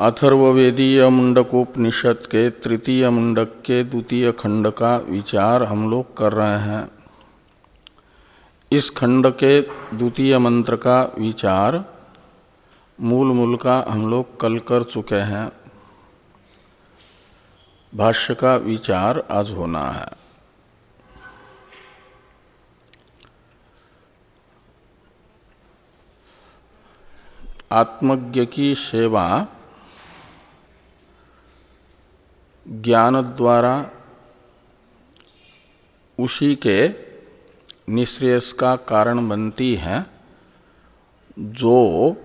अथर्ववेदीय मुंडकोपनिषद के तृतीय मुंडक के द्वितीय खंड का विचार हम लोग कर रहे हैं। इस खंड के द्वितीय मंत्र का विचार मूल मूल का हम लोग कल कर चुके हैं। भाष्य का विचार आज होना है। आत्मज्ञ की सेवा ज्ञान द्वारा उसी के निश्रेयस का कारण बनती है, जो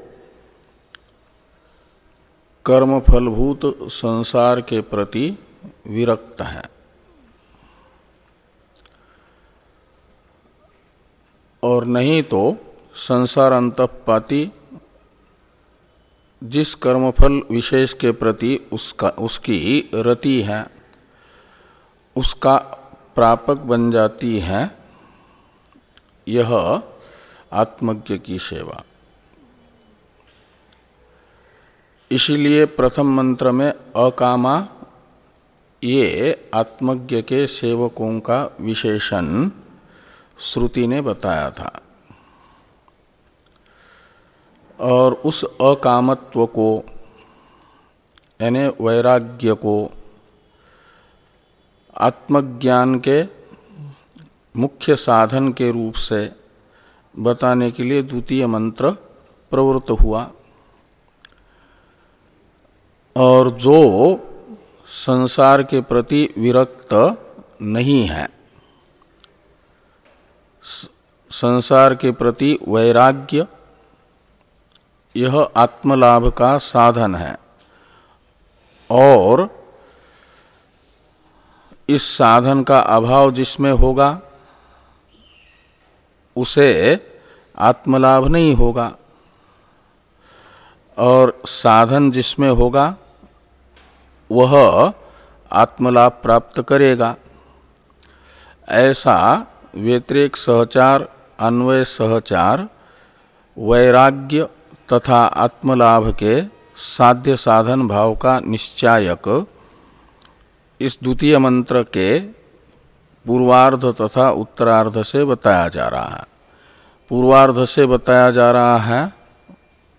कर्मफलभूत संसार के प्रति विरक्त है। और नहीं तो संसार अंतपाती जिस कर्मफल विशेष के प्रति उसका, उसकी रति है, उसका प्रापक बन जाती है, यह आत्मज्ञ की सेवा। इसीलिए प्रथम मंत्र में अकामा, ये आत्मज्ञ के सेवकों का विशेषण श्रुति ने बताया था। और उस अकामत्व को, यानी वैराग्य को, आत्मज्ञान के मुख्य साधन के रूप से बताने के लिए द्वितीय मंत्र प्रवृत्त हुआ। और जो संसार के प्रति विरक्त नहीं है संसार के प्रति वैराग्य यह आत्मलाभ का साधन है। और इस साधन का अभाव जिसमें होगा, उसे आत्मलाभ नहीं होगा। और साधन जिसमें होगा, वह आत्मलाभ प्राप्त करेगा। ऐसा व्यतिरिक सहचार, अन्वय सहचार, वैराग्य तथा आत्मलाभ के साध्य साधन भाव का निश्चायक। इस द्वितीय मंत्र के पूर्वार्ध तथा उत्तरार्ध से बताया जा रहा है। पूर्वार्ध से बताया जा रहा है,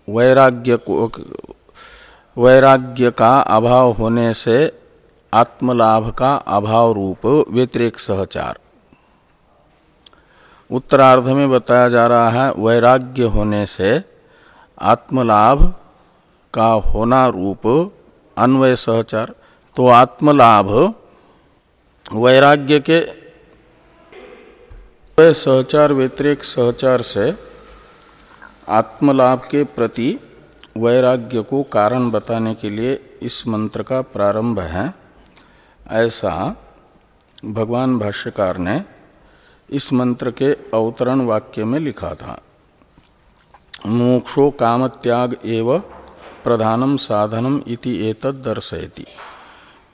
वैराग्य को, वैराग्य का अभाव होने से आत्मलाभ का अभाव रूप व्यतिरेक सहचार। उत्तरार्ध में बताया जा रहा है, वैराग्य होने से आत्मलाभ का होना रूप अन्वय सहचार। तो आत्मलाभ वैराग्य के सहचार, व्यतिरिक सहचार से आत्मलाभ के प्रति वैराग्य को कारण बताने के लिए इस मंत्र का प्रारंभ है। ऐसा भगवान भाष्यकार ने इस मंत्र के अवतरण वाक्य में लिखा था। मोक्षो काम त्याग एव प्रधानम साधनम इति एतद दर्शयति।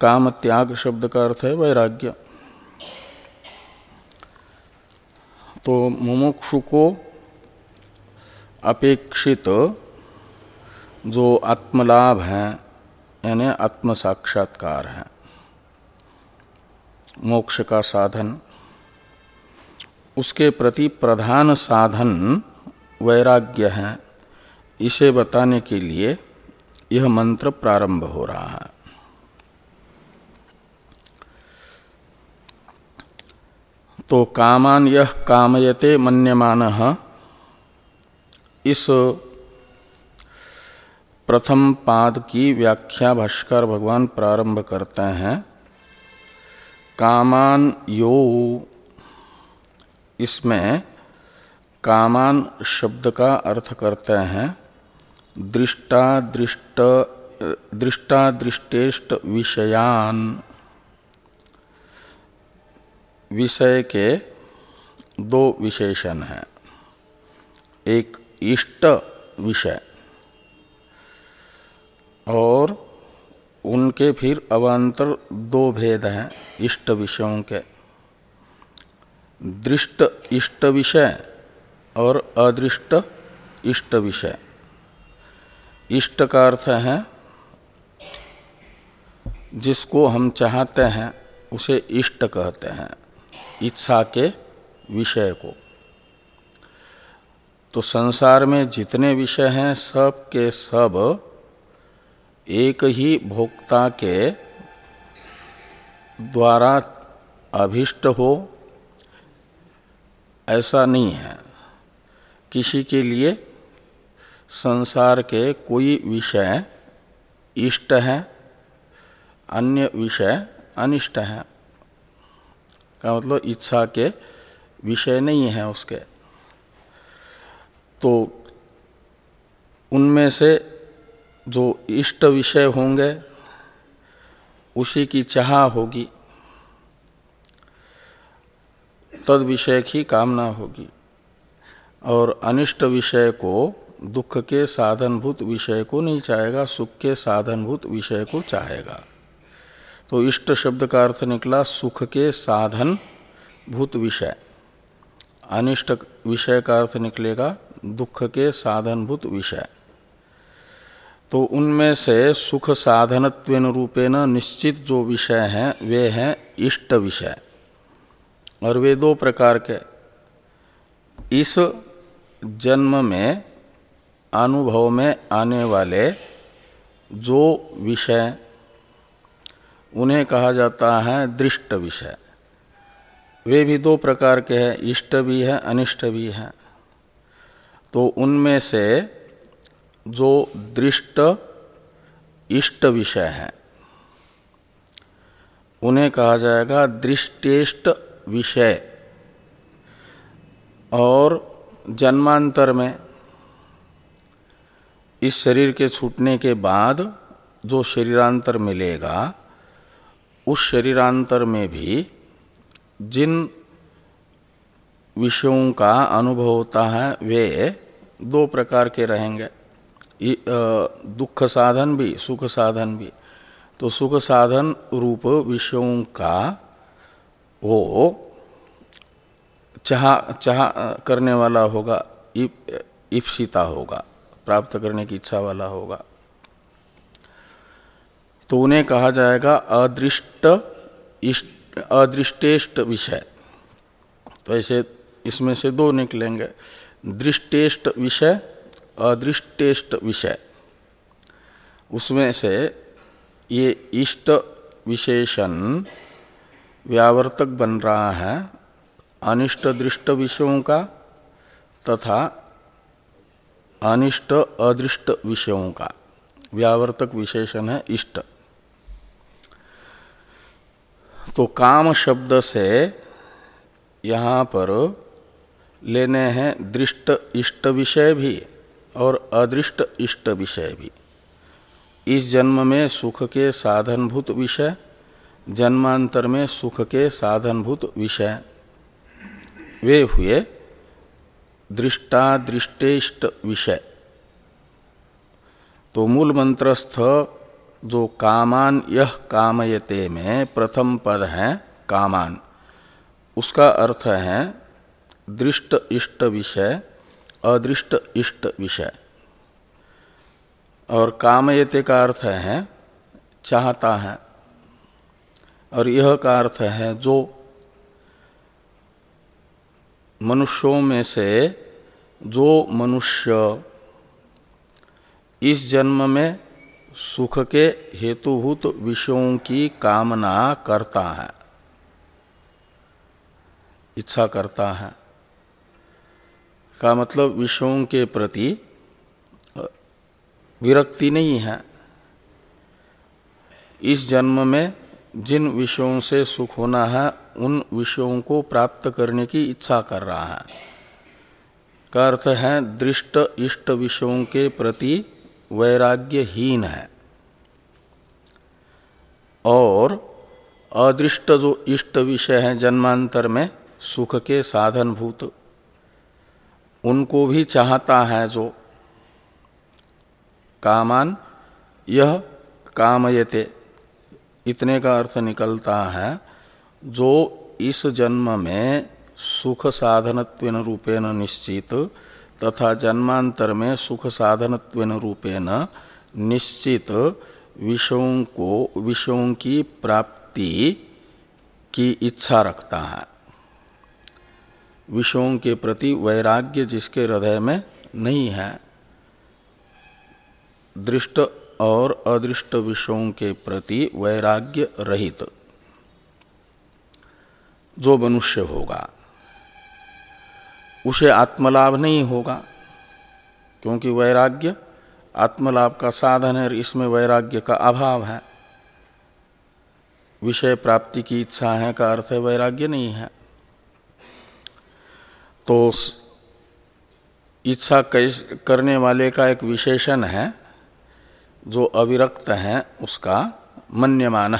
काम त्याग शब्द का अर्थ है वैराग्य। तो मुमुक्षु को अपेक्षित जो आत्मलाभ है, यानी आत्म साक्षात्कार है। मोक्ष का साधन, उसके प्रति प्रधान साधन वैराग्य है। इसे बताने के लिए यह मंत्र प्रारंभ हो रहा है। तो कामान यह कामयते मन्यमान। इस प्रथम पाद की व्याख्या भाष्कर भगवान प्रारंभ करते हैं। कामान यो, इसमें कामान शब्द का अर्थ करते हैं दृष्टा दृष्ट दृष्टा दृष्टेष्ट विषयान। विषय के दो विशेषण हैं। एक इष्ट विषय और उनके फिर अवान्तर दो भेद हैं, इष्ट विषयों के। दृष्ट इष्ट विषय और अदृष्ट इष्ट विषय। इष्ट का अर्थ है, जिसको हम चाहते हैं, उसे इष्ट कहते हैं, इच्छा के विषय को। तो संसार में जितने विषय हैं, सब के सब एक ही भोक्ता के द्वारा अभिष्ट हो, ऐसा नहीं है। किसी के लिए संसार के कोई विषय इष्ट है, अन्य विषय अनिष्ट है। का मतलब इच्छा के विषय नहीं है उसके। तो उनमें से जो इष्ट विषय होंगे, उसी की चाह होगी। तद विषय की कामना होगी। और अनिष्ट विषय को, दुख के साधनभूत विषय को नहीं चाहेगा, सुख के साधनभूत विषय को चाहेगा। तो इष्ट शब्द का अर्थ निकला, सुख के साधन भूत विषय। अनिष्ट विषय का अर्थ निकलेगा, दुख के साधनभूत विषय। तो उनमें से सुख साधनत्व रूपेण निश्चित जो विषय हैं, वे हैं इष्ट विषय। और वे दो प्रकार के, इस जन्म में, अनुभव में आने वाले जो विषय, उन्हें कहा जाता है दृष्ट विषय। वे भी दो प्रकार के हैं, इष्ट भी है, अनिष्ट भी है। तो उनमें से जो दृष्ट, इष्ट विषय है, उन्हें कहा जाएगा दृष्टेष्ट विषय। और जन्मांतर में इस शरीर के छूटने के बाद जो शरीरांतर मिलेगा, उस शरीरांतर में भी जिन विषयों का अनुभव होता है, वे दो प्रकार के रहेंगे। दुख साधन भी, सुख साधन भी। तो सुख साधन रूप विषयों का वो चाह चाह करने वाला होगा इप्सिता होगा, प्राप्त करने की इच्छा वाला होगा। तो उन्हें कहा जाएगा अदृष्ट अदृष्टेष्ट विषय। तो ऐसे, इसमें से दो निकलेंगे। दृष्टेष्ट विषय, अदृष्टेष्ट विषय। उसमें से ये इष्ट विशेषण व्यावर्तक बन रहा है। अनिष्ट दृष्ट विषयों का तथा अनिष्ट अदृष्ट विषयों का। व्यावर्तक विशेषण है इष्ट। तो काम शब्द से यहाँ पर लेने हैं दृष्ट इष्ट विषय भी और अदृष्ट इष्ट विषय भी। इस जन्म में सुख के साधनभूत विषय, जन्मांतर में सुख के साधनभूत विषय। वे हुए दृष्टादृष्टेष्ट विषय। तो मूल मंत्रस्थ जो कामान, यह कामयते में प्रथम पद है कामान। उसका अर्थ है दृष्ट इष्ट विषय अदृष्ट इष्ट विषय। और कामयते का अर्थ है चाहता है। और यह का अर्थ है जो मनुष्यों में से जो मनुष्य इस जन्म में सुख के हेतुभूत विषयों की कामना करता है, इच्छा करता है, का मतलब विषयों के प्रति विरक्ति नहीं है। इस जन्म में जिन विषयों से सुख होना है उन विषयों को प्राप्त करने की इच्छा कर रहा है। का अर्थ है, दृष्ट इष्ट विषयों के प्रति वैराग्यहीन है। और अदृष्ट जो इष्ट विषय है जन्मांतर में, सुख के साधन भूत उनको भी चाहता है जो कामान, यह कामयते, इतने का अर्थ निकलता है। जो इस जन्म में सुख साधनत्व रूपेण निश्चित, तथा जन्मांतर में सुख साधनत्व रूपेण निश्चित विषयों को, विषयों की प्राप्ति की इच्छा रखता है। विषयों के प्रति वैराग्य जिसके हृदय में नहीं है, दृष्ट और अदृष्ट विषयों के प्रति वैराग्य रहित। जो मनुष्य होगा, उसे आत्मलाभ नहीं होगा, क्योंकि वैराग्य आत्मलाभ का साधन है और इसमें वैराग्य का अभाव है। विषय प्राप्ति की इच्छा है का अर्थ है वैराग्य नहीं है। तो इच्छा करने वाले का एक विशेषण है, जो अविरक्त है, उसका मन्यमान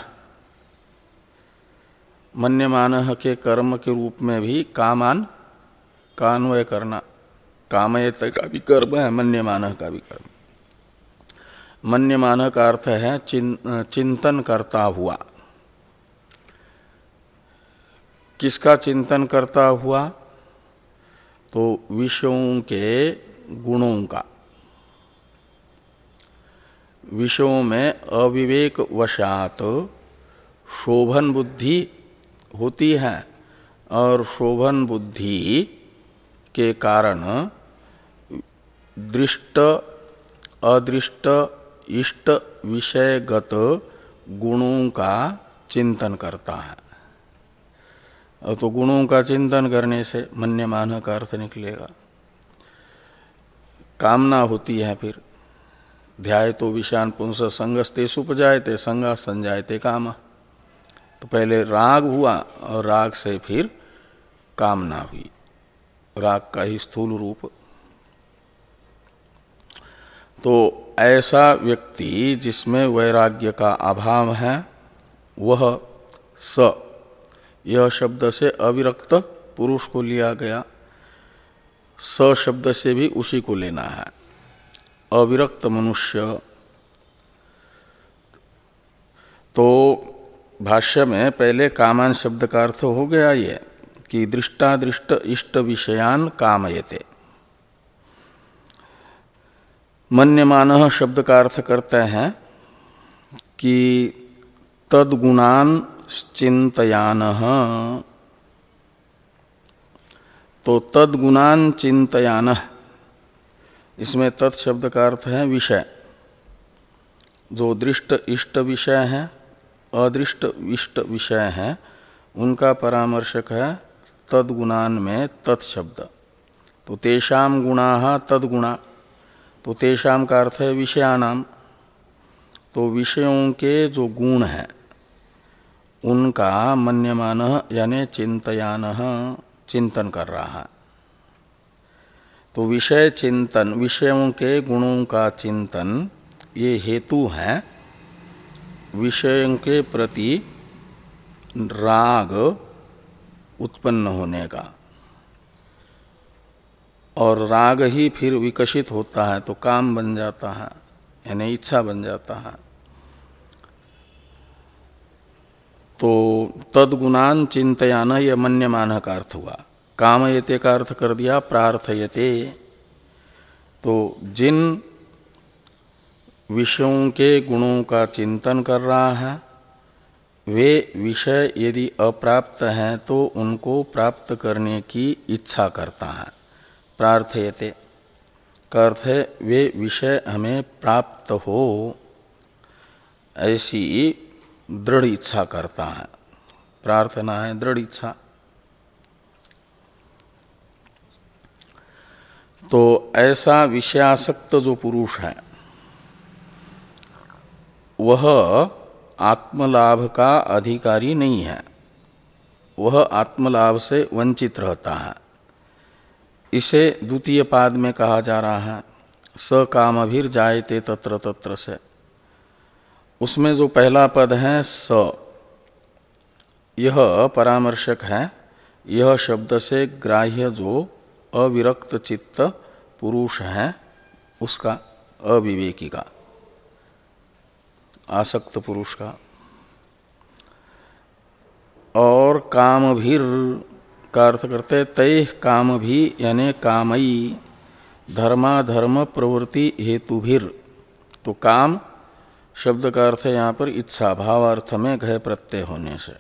मन्यमान के कर्म के रूप में भी कामान कान्वय करना। कामयत का भी कर्म है मन्यमान का भी कर्म। मन्यमान का अर्थ है चिं, चिंतन करता हुआ। किसका चिंतन करता हुआ? तो विषयों के गुणों का। विषयों में अविवेक वशात शोभन बुद्धि होती है और शोभन बुद्धि के कारण दृष्ट, अदृष्ट, इष्ट विषयगत गुणों का चिंतन करता है। तो गुणों का चिंतन करने से मन्यमान का अर्थ निकलेगा। कामना होती है फिर। ध्याय तो विषान पुंस संगस्ते सुपजायते संगा संजायते काम। तो पहले राग हुआ और राग से फिर कामना हुई। राग का ही स्थूल रूप। तो ऐसा व्यक्ति जिसमें वैराग्य का अभाव है, वह स, यह शब्द से अविरक्त पुरुष को लिया गया। स शब्द से भी उसी को लेना है। अविरक्त मनुष्य। तो भाष्य में पहले कामान शब्द का अर्थ हो गया ये, कि दृष्टादृष्ट इष्ट विषयान कामयते। मन्यमान शब्द का अर्थ करते हैं कि तदगुणान चिंतयान। तो तदगुणान चिंतयान, इसमें तत्शब्द का अर्थ है विषय। जो दृष्ट इष्ट विषय है अदृष्ट विष्ट विषय है। उनका परामर्शक है, तदगुणान में तत्शब्द। तो तेषाम गुणा तदगुणा। तो तेषाम का अर्थ है विषयानाम तो विषयों के जो गुण हैं, उनका मन्यमान यानी चिंतयान चिंतन कर रहा है। तो विषय चिंतन, विषयों के गुणों का चिंतन, ये हेतु है। विषयों के प्रति राग उत्पन्न होने का। और राग ही फिर विकसित होता है तो काम बन जाता है, यानी इच्छा बन जाता है। तो तदगुणान चिंतयान यह मन्यमान का अर्थ हुआ। कामयते का अर्थ कर दिया, प्रार्थयते। तो जिन विषयों के गुणों का चिंतन कर रहा है। वे विषय यदि अप्राप्त हैं तो उनको प्राप्त करने की इच्छा करता है। प्रार्थयते। अर्थ है वे विषय हमें प्राप्त हो, ऐसी दृढ़ इच्छा करता है। प्रार्थना है, दृढ़ इच्छा। तो ऐसा विषयासक्त जो पुरुष है वह आत्मलाभ का अधिकारी नहीं है। वह आत्मलाभ से वंचित रहता है। इसे द्वितीय पाद में कहा जा रहा है स काम भीर जायते तत्र तत्र से। उसमें जो पहला पद है, स। यह परामर्शक है। यह शब्द से ग्राह्य जो अविरक्त चित्त पुरुष है, उसका अविवेकी का। आसक्त पुरुष का। और काम भीर का अर्थ करते तय काम भी यानी कामयी, धर्माधर्म प्रवृत्ति हेतु भीर तो काम शब्द का अर्थ है यहाँ पर इच्छा भाव अर्थ में घय प्रत्यय होने से।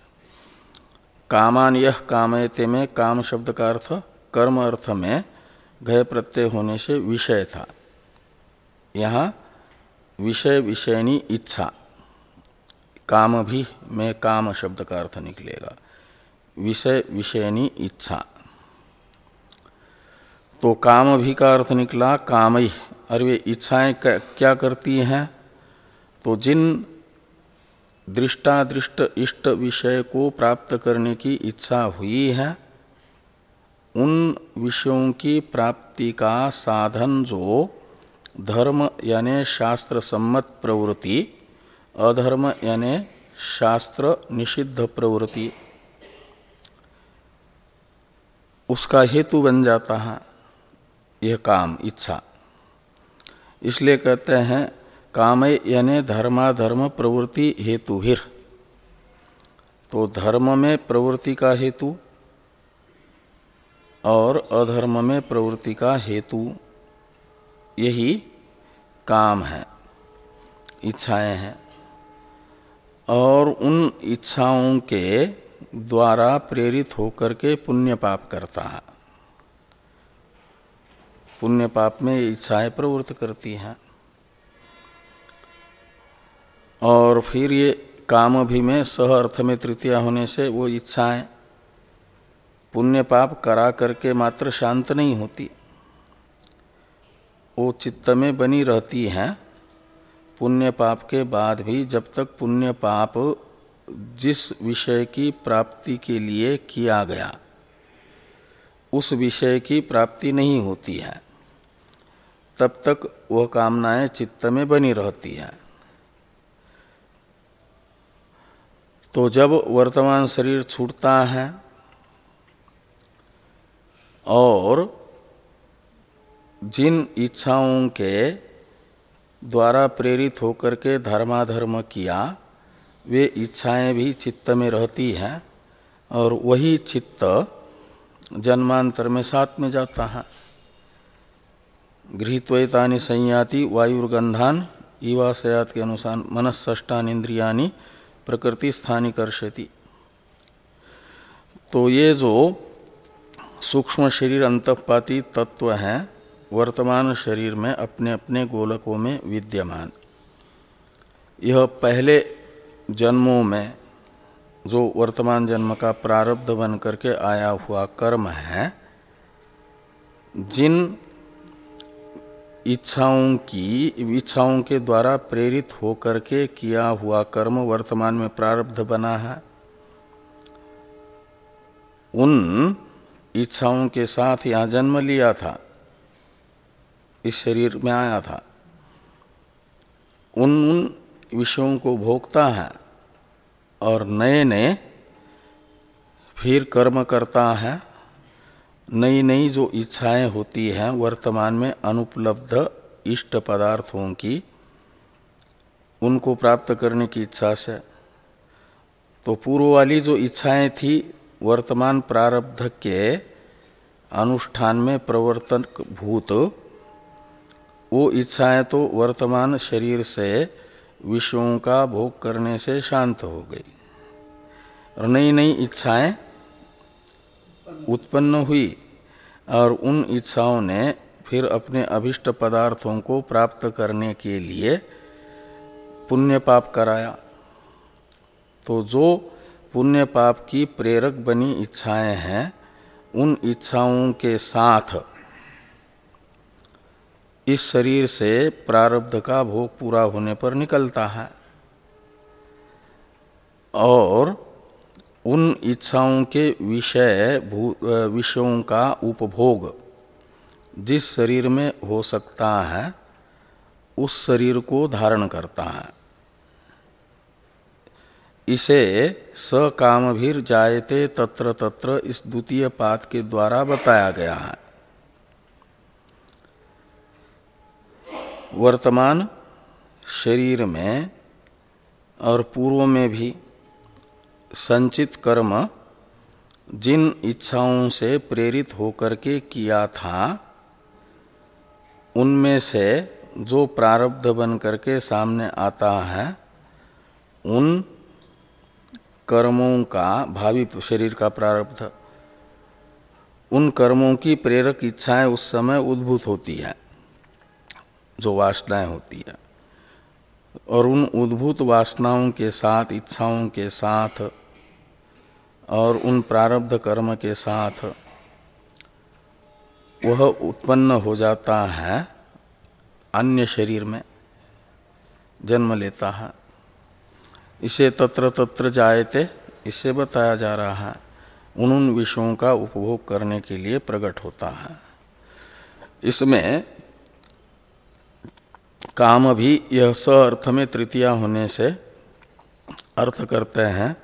कामान यह कामयते में काम शब्द का अर्थ, कर्म अर्थ में घय प्रत्यय होने से विषय था। यहाँ विषय विषयनी इच्छा। काम भी में काम शब्द का अर्थ निकलेगा। विषय विषयनी इच्छा। तो काम भी का अर्थ निकला काम ही और वे इच्छाएँ क्या करती हैं? तो जिन दृष्टादृष्ट इष्ट विषय को प्राप्त करने की इच्छा हुई है, उन विषयों की प्राप्ति का साधन जो धर्म यानि शास्त्र सम्मत प्रवृत्ति, अधर्म यानि शास्त्र निषिद्ध प्रवृत्ति। उसका हेतु बन जाता है यह काम, इच्छा। इसलिए कहते हैं, काम यानी धर्माधर्म प्रवृत्ति हेतु हिर तो धर्म में प्रवृत्ति का हेतु और अधर्म में प्रवृत्ति का हेतु। यही काम है, इच्छाएँ हैं। और उन इच्छाओं के द्वारा प्रेरित होकर के पुण्य पाप करता है। पुण्य पाप में इच्छाएँ प्रवृत्त करती हैं। और फिर ये काम भी में सह अर्थ में तृतीया होने से वो इच्छाएँ, पुण्य पाप करा करके मात्र शांत नहीं होती। वो चित्त में बनी रहती हैं। पुण्य पाप के बाद भी जब तक पुण्य पाप जिस विषय की प्राप्ति के लिए किया गया, उस विषय की प्राप्ति नहीं होती है, तब तक वह कामनाएँ चित्त में बनी रहती हैं। तो जब वर्तमान शरीर छूटता है और जिन इच्छाओं के द्वारा प्रेरित होकर के धर्माधर्म किया, वे इच्छाएँ भी चित्त में रहती हैं और वही चित्त जन्मांतर में साथ में जाता है। गृहत्वतानि संयाति वायुर्गंधान ईवाशयात के अनुसार मनस्ष्टान इंद्रियानी प्रकृति स्थानी स्थानिकर्षति तो ये जो सूक्ष्म शरीर अंतपाती तत्व हैं वर्तमान शरीर में अपने अपने गोलकों में विद्यमान। यह पहले जन्मों में जो वर्तमान जन्म का प्रारब्ध बन करके आया हुआ कर्म है, जिन इच्छाओं की, इच्छाओं के द्वारा प्रेरित होकर के किया हुआ कर्म वर्तमान में प्रारब्ध बना है, उन इच्छाओं के साथ यहाँ जन्म लिया था। इस शरीर में आया था। उन उन विषयों को भोगता है और नए नए फिर कर्म करता है। नई नई जो इच्छाएँ होती हैं, वर्तमान में अनुपलब्ध इष्ट पदार्थों की, उनको प्राप्त करने की इच्छा से। तो पूर्व वाली जो इच्छाएँ थी, वर्तमान प्रारब्ध के अनुष्ठान में प्रवर्तन भूत वो इच्छाएँ तो वर्तमान शरीर से विषयों का भोग करने से शांत हो गई। और नई नई इच्छाएँ उत्पन्न हुई और उन इच्छाओं ने फिर अपने अभिष्ट पदार्थों को प्राप्त करने के लिए पुण्य पाप कराया। तो जो पुण्य पाप की प्रेरक बनी इच्छाएँ हैं, उन इच्छाओं के साथ इस शरीर से प्रारब्ध का भोग पूरा होने पर निकलता है। और उन इच्छाओं के विषय विषयों का उपभोग जिस शरीर में हो सकता है, उस शरीर को धारण करता है। इसे स काम भी जायते तत्र तत्र इस द्वितीय पात के द्वारा बताया गया है। वर्तमान शरीर में और पूर्व में भी संचित कर्म जिन इच्छाओं से प्रेरित होकर के किया था, उनमें से जो प्रारब्ध बन करके सामने आता है, उन कर्मों का, भावी शरीर का प्रारब्ध, उन कर्मों की प्रेरक इच्छाएँ उस समय उद्भूत होती है। जो वासनाएँ होती है। और उन उद्भूत वासनाओं के साथ, इच्छाओं के साथ, और उन प्रारब्ध कर्म के साथ वह उत्पन्न हो जाता है, अन्य शरीर में जन्म लेता है। इसे तत्र तत्र जायते, इसे बताया जा रहा है। उन उन विषयों का उपभोग करने के लिए प्रकट होता है। इसमें काम भी यह स अर्थ में तृतीया होने से अर्थ करते हैं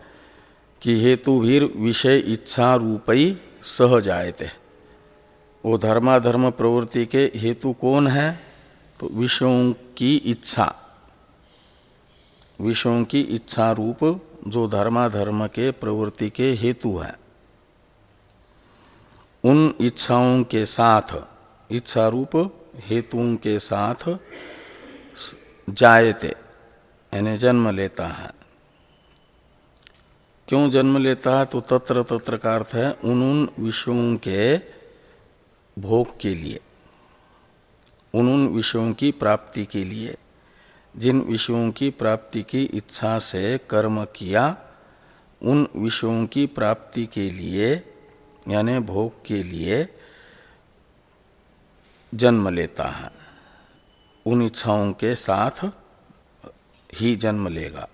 कि हेतु भी विषय इच्छा रूपई सह जायते। वो धर्माधर्म प्रवृत्ति के हेतु कौन है? तो विषयों की इच्छा। विषयों की इच्छा रूप जो धर्माधर्म के प्रवृत्ति के हेतु है। उन इच्छाओं के साथ, इच्छा रूप हेतुओं के साथ जायते यानी जन्म लेता है। क्यों जन्म लेता है? तो तत्र तत्र का अर्थ है उन उन विषयों के भोग के लिए उन उन विषयों की प्राप्ति के लिए, जिन विषयों की प्राप्ति की इच्छा से कर्म किया, उन विषयों की प्राप्ति के लिए, यानी भोग के लिए जन्म लेता है। उन इच्छाओं के साथ ही जन्म लेगा।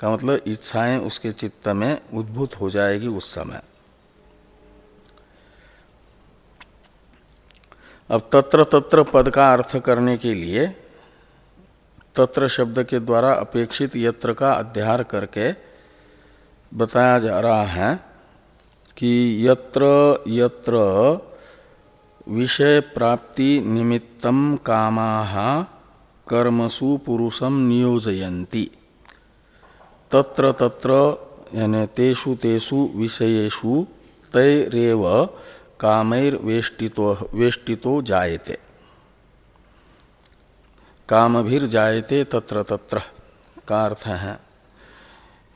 का मतलब इच्छाएँ उसके चित्त में उद्भूत हो जाएगी उस समय। अब तत्र तत्र पद का अर्थ करने के लिए तत्र शब्द के द्वारा अपेक्षित यत्र का अध्यार करके बताया जा रहा है कि यत्र यत्र विषय प्राप्ति निमित्तम कामा कर्मसु पुरुषम नियोजयन्ति। तत्र तत्र, यानी तेषु तेषु विषयेषु तैरेव कामैर्वेष्टितो वेष्टितो जायते। कामभिर जायते तत्र तत्र, का अर्थ है?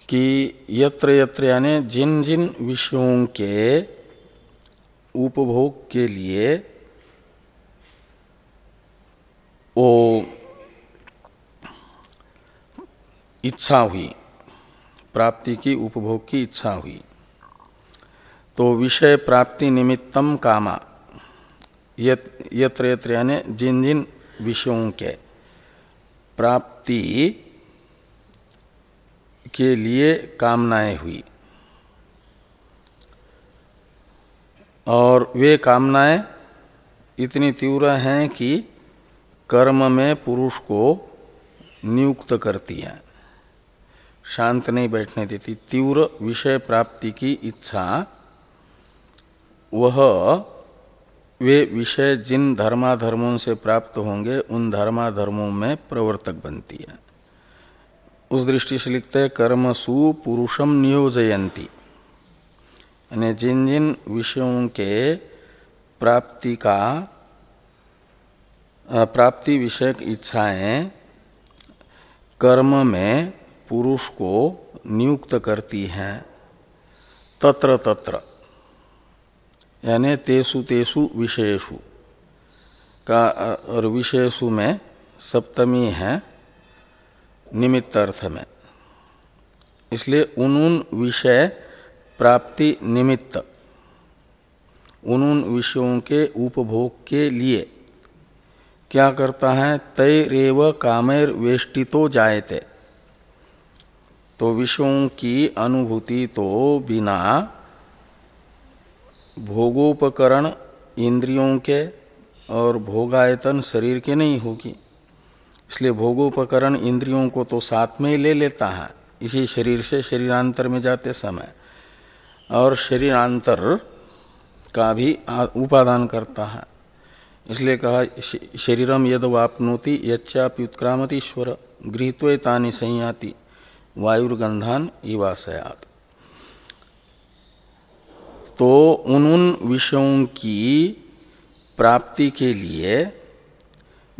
कि यत्र यत्र, यानी जिन जिन विषयों के उपभोग के लिए वो इच्छा हुई। प्राप्ति की, उपभोग की इच्छा हुई। तो विषय प्राप्ति निमित्तम कामा। यत्र यत्र यानी जिन जिन विषयों के प्राप्ति के लिए कामनाएँ हुई, और वे कामनाएँ इतनी तीव्र हैं कि कर्म में पुरुष को नियुक्त करती हैं। शांत नहीं बैठने देती, तीव्र विषय प्राप्ति की इच्छा। वह, वे विषय जिन धर्माधर्मों से प्राप्त होंगे, उन धर्माधर्मों में प्रवर्तक बनती है। उस दृष्टि से लिखते हैं कर्मसु पुरुषम नियोजयंती यानी जिन जिन विषयों के प्राप्ति का प्राप्ति विषयक इच्छाएँ कर्म में पुरुष को नियुक्त करती हैं, तत्र तत्र। यानी तेसु तेसु विषयसु का, और विषयसु में सप्तमी है निमित्त अर्थ में। इसलिए उन उन विषय प्राप्ति निमित्त। उन उन विषयों के उपभोग के लिए क्या करता है? तय रेव कामेर वेष्टितो जायते। तो विषयों की अनुभूति तो बिना भोगोपकरण इंद्रियों के और भोगायतन शरीर के नहीं होगी। इसलिए भोगोपकरण इंद्रियों को तो साथ में ही ले लेता है। इसी शरीर से शरीरांतर में जाते समय। और शरीरांतर का भी उपादान करता है। इसलिए कहा, शरीरम यद वापनोति यच्चाप्युत्क्रामति ईश्वर गृहत्वेतानि संयाति। वायुर्गंधान इवासयात। तो उन उन विषयों की प्राप्ति के लिए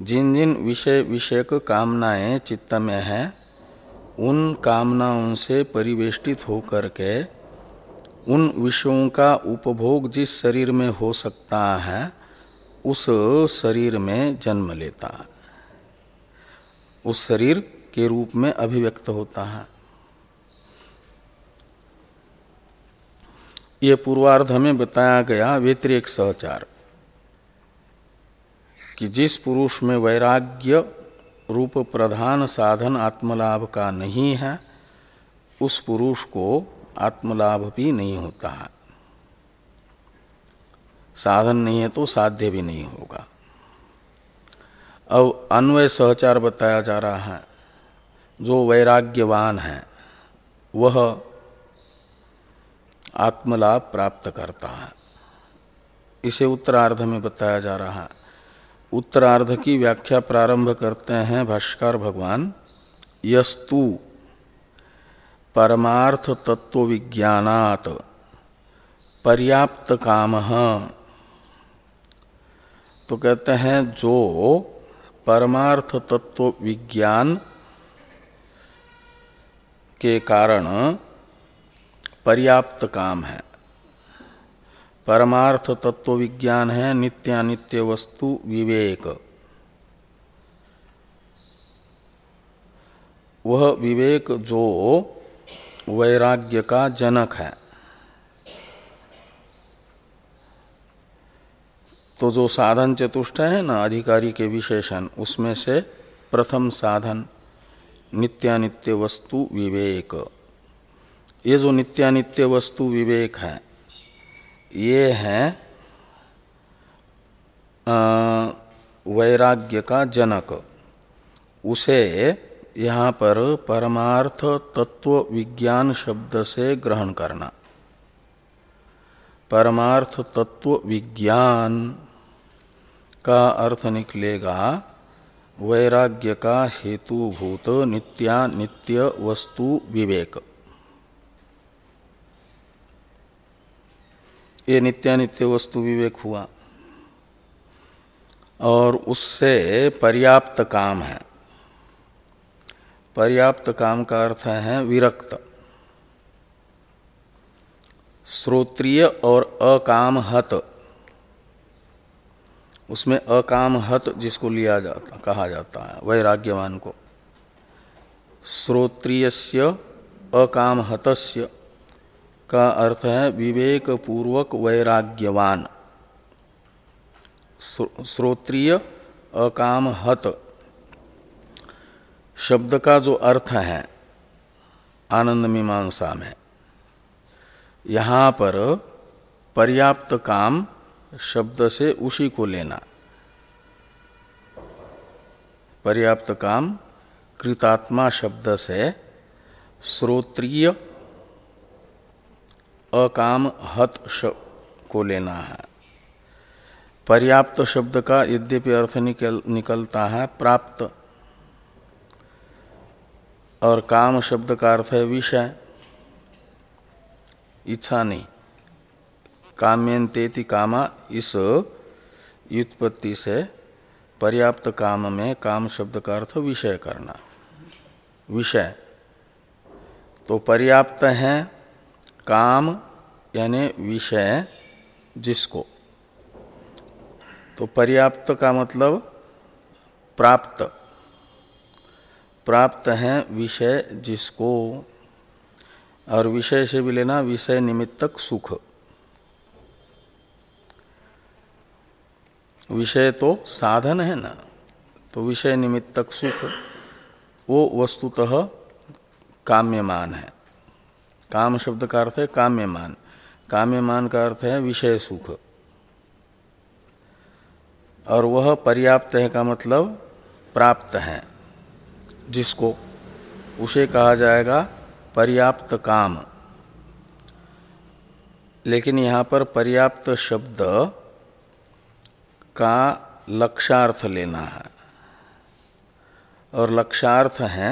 जिन जिन विषय विषयक कामनाएँ चित्त में हैं, उन कामनाओं से परिवेष्टित होकर के उन विषयों का उपभोग जिस शरीर में हो सकता है, उस शरीर में जन्म लेता। उस शरीर के रूप में अभिव्यक्त होता है। ये पूर्वार्ध में बताया गया व्यतिरिक सहचार कि जिस पुरुष में वैराग्य रूप प्रधान साधन आत्मलाभ का नहीं है, उस पुरुष को आत्मलाभ भी नहीं होता है। साधन नहीं है तो साध्य भी नहीं होगा। अब अन्वय सहचार बताया जा रहा है। जो वैराग्यवान है, वह आत्मलाभ प्राप्त करता है। इसे उत्तरार्ध में बताया जा रहा है। उत्तरार्ध की व्याख्या प्रारंभ करते हैं भाष्कर भगवान, यस्तु परमार्थ तत्व विज्ञात पर्याप्त काम। तो कहते हैं, जो परमार्थ तत्व विज्ञान के कारण पर्याप्त काम है। परमार्थ तत्व विज्ञान है, नित्यानित्य वस्तु विवेक। वह विवेक जो वैराग्य का जनक है। तो जो साधन चतुष्ट है ना, अधिकारी के विशेषण, उसमें से प्रथम साधन नित्यानित्य वस्तु विवेक। ये जो नित्यानित्य वस्तु विवेक है, ये है वैराग्य का जनक। उसे यहाँ पर परमार्थ तत्व विज्ञान शब्द से ग्रहण करना। परमार्थ तत्व विज्ञान का अर्थ निकलेगा वैराग्य का हेतुभूत नित्या नित्य वस्तु विवेक। ये नित्यानित्य वस्तु विवेक हुआ। और उससे पर्याप्त काम है। पर्याप्त काम का अर्थ है विरक्त। श्रोत्रिय और अकाम हत उसमें अकाम हत जिसको लिया जाता, कहा जाता है वैराग्यवान को। श्रोत्रियस्य अकाम हतस्य का अर्थ है विवेक पूर्वक वैराग्यवान श्रोत्रिय अकाम हत शब्द का जो अर्थ है, आनंद मीमांसा में, यहाँ पर पर्याप्त काम शब्द से उसी को लेना। पर्याप्त काम, कृतात्मा शब्द से श्रोत्रीय, अकाम हत को लेना है। पर्याप्त शब्द का यद्यपि अर्थ निकल, निकलता है, प्राप्त। और काम शब्द का अर्थ है विषय। इच्छा नहीं। काम्यंतेति कामा इस व्युत्पत्ति से पर्याप्त काम में काम शब्द का अर्थ विषय करना। विषय। तो पर्याप्त है काम, यानी विषय जिसको। तो पर्याप्त का मतलब प्राप्त। प्राप्त है विषय जिसको। और विषय से भी लेना विषय निमित्तक सुख। विषय तो साधन है ना? तो विषय निमित्तक सुख, वो वस्तुतः काम्यमान है। काम शब्द का अर्थ है काम्यमान। काम्यमान का अर्थ है विषय सुख। और वह पर्याप्त है का मतलब प्राप्त है। जिसको उसे कहा जाएगा पर्याप्त काम। लेकिन यहाँ पर पर्याप्त शब्द का लक्षार्थ लेना है। और लक्षार्थ है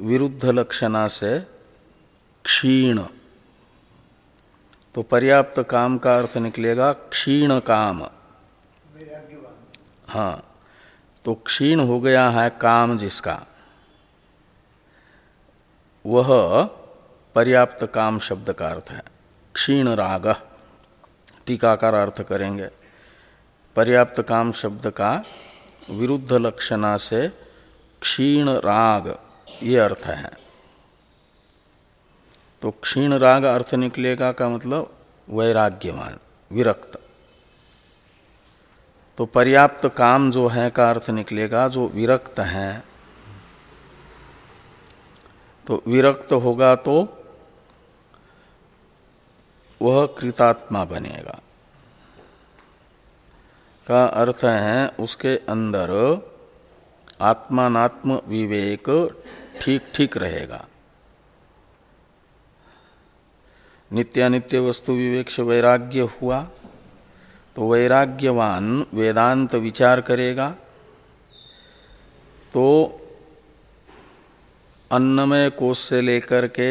विरुद्ध लक्षणा से क्षीण। तो पर्याप्त काम का अर्थ निकलेगा क्षीण काम। हाँ तो क्षीण हो गया है काम जिसका। वह पर्याप्त काम शब्द का अर्थ है, क्षीण राग। टीकाकार अर्थ करेंगे। पर्याप्त काम शब्द का विरुद्ध लक्षणा से क्षीण राग, ये अर्थ है। तो क्षीण राग अर्थ निकलेगा का मतलब वैराग्यवान, विरक्त। तो पर्याप्त काम जो है का अर्थ निकलेगा, जो विरक्त है। तो विरक्त होगा तो वह कृतात्मा बनेगा। का अर्थ है, उसके अंदर आत्मात्म विवेक ठीक ठीक रहेगा। नित्यानित्य वस्तु विवेक से वैराग्य हुआ तो वैराग्यवान वेदांत विचार करेगा तो अन्नमय कोष से लेकर के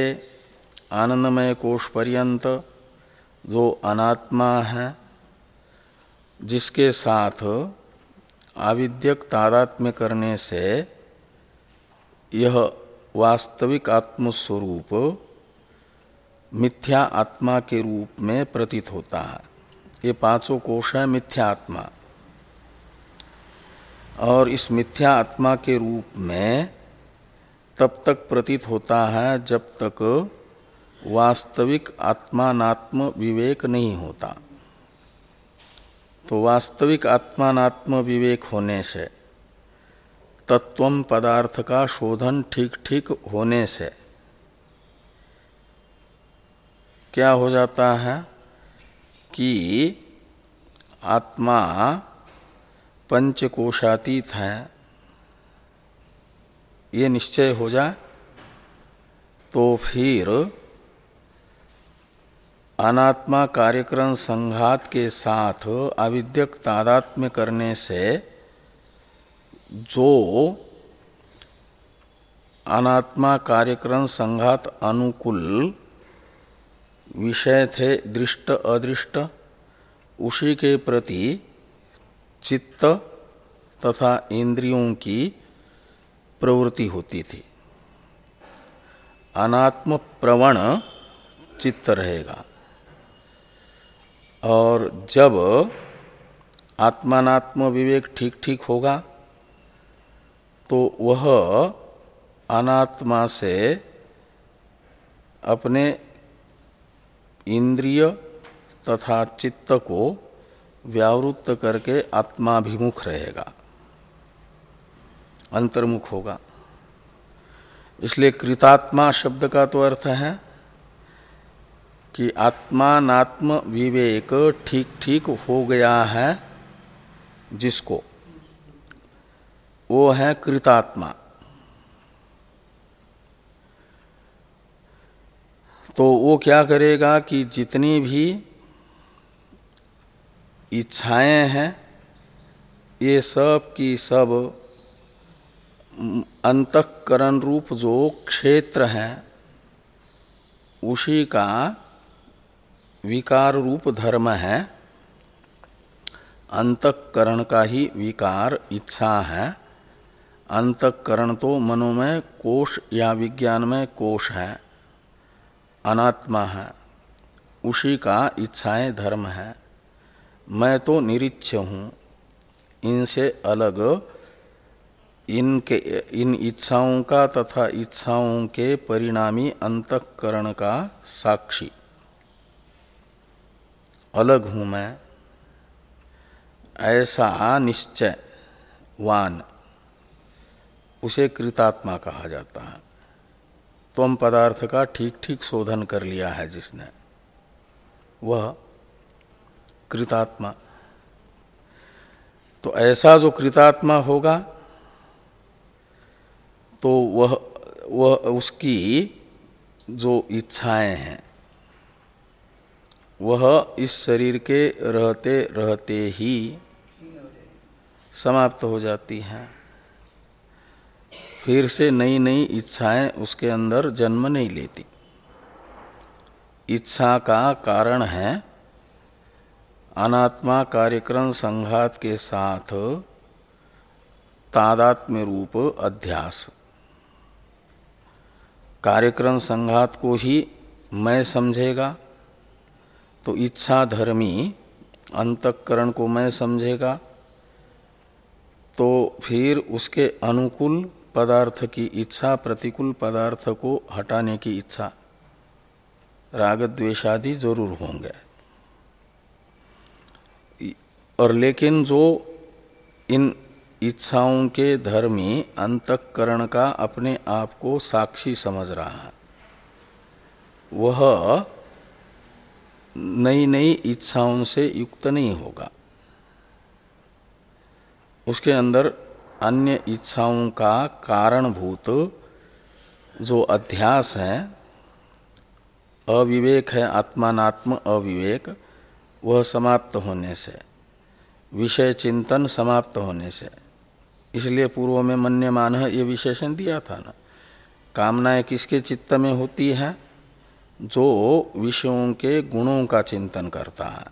आनंदमय कोष पर्यंत जो अनात्मा है, जिसके साथ आविद्यक तादात्म्य करने से यह वास्तविक आत्मस्वरूप मिथ्या आत्मा के रूप में प्रतीत होता है। ये पाँचों कोश है, मिथ्या आत्मा। और इस मिथ्या आत्मा के रूप में तब तक प्रतीत होता है जब तक वास्तविक आत्मात्म विवेक नहीं होता। तो वास्तविक आत्मात्म विवेक होने से तत्व पदार्थ का शोधन ठीक ठीक होने से, क्या हो जाता है कि आत्मा पंचकोशातीत है, ये निश्चय हो जाए तो फिर अनात्मा कार्यक्रम संघात के साथ अविद्यक तादात्म्य करने से जो अनात्मा कार्यक्रम संघात अनुकूल विषय थे, दृष्ट, अदृष्ट, उसी के प्रति चित्त तथा इंद्रियों की प्रवृत्ति होती थी। अनात्म प्रवण चित्त रहेगा। और जब आत्मात्म विवेक ठीक ठीक होगा तो वह अनात्मा से अपने इंद्रिय तथा चित्त को व्यावृत्त करके आत्माभिमुख रहेगा, अंतर्मुख होगा। इसलिए कृतात्मा शब्द का तो अर्थ है कि आत्मात्म विवेक ठीक ठीक हो गया है जिसको। वो है कृतात्मा। तो वो क्या करेगा कि जितनी भी इच्छाएँ हैं, ये सब की सब अंतकरण रूप जो क्षेत्र है, उसी का विकार रूप धर्म है, अंतकरण का ही विकार इच्छा है। अंतकरण तो मनोमय कोष या विज्ञान में कोष है, अनात्मा है, उसी का इच्छाएँ धर्म है। मैं तो निरीक्ष हूँ, इनसे अलग, इनके, इन इच्छाओं का तथा इच्छाओं के परिणामी अंतकरण का साक्षी। अलग हूँ मैं। ऐसा निश्चय, वान, उसे कृतात्मा कहा जाता है। तम पदार्थ का ठीक ठीक शोधन कर लिया है जिसने। वह कृतात्मा। तो ऐसा जो कृतात्मा होगा तो वह वह, उसकी जो इच्छाएँ हैं वह इस शरीर के रहते रहते ही समाप्त हो जाती हैं। फिर से नई नई इच्छाएँ उसके अंदर जन्म नहीं लेती। इच्छा का कारण है अनात्मा कार्यक्रम संघात के साथ तादात्म्य रूप अध्यास। कार्यक्रम संघात को ही मैं समझेगा। तो इच्छा धर्मी अंतकरण को मैं समझेगा तो फिर उसके अनुकूल पदार्थ की इच्छा, प्रतिकूल पदार्थ को हटाने की इच्छा, राग द्वेषादि ज़रूर होंगे। और लेकिन जो इन इच्छाओं के धर्मी अंतकरण का अपने आप को साक्षी समझ रहा है, वह नई नई इच्छाओं से युक्त नहीं होगा। उसके अंदर अन्य इच्छाओं का कारणभूत जो अध्यास है, अविवेक है आत्मात्म अविवेक, वह समाप्त होने से, विषय चिंतन समाप्त होने से, इसलिए पूर्व में मन्यमान है ये विशेषण दिया था ना। कामनाएँ किसके चित्त में होती है? जो विषयों के गुणों का चिंतन करता है।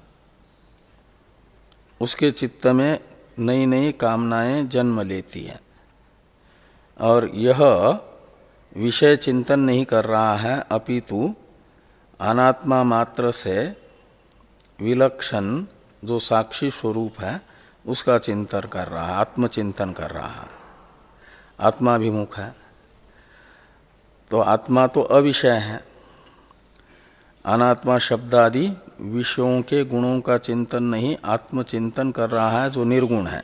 उसके चित्त में नई नई कामनाएँ जन्म लेती हैं। और यह विषय चिंतन नहीं कर रहा है, अपितु अनात्मा मात्र से विलक्षण जो साक्षी स्वरूप है, उसका चिंतन कर रहा है आत्मचिंतन कर रहा है। आत्माभिमुख है। तो आत्मा तो अविषय है। अनात्मा शब्द आदि विषयों के गुणों का चिंतन नहीं, आत्मचिंतन कर रहा है, जो निर्गुण है।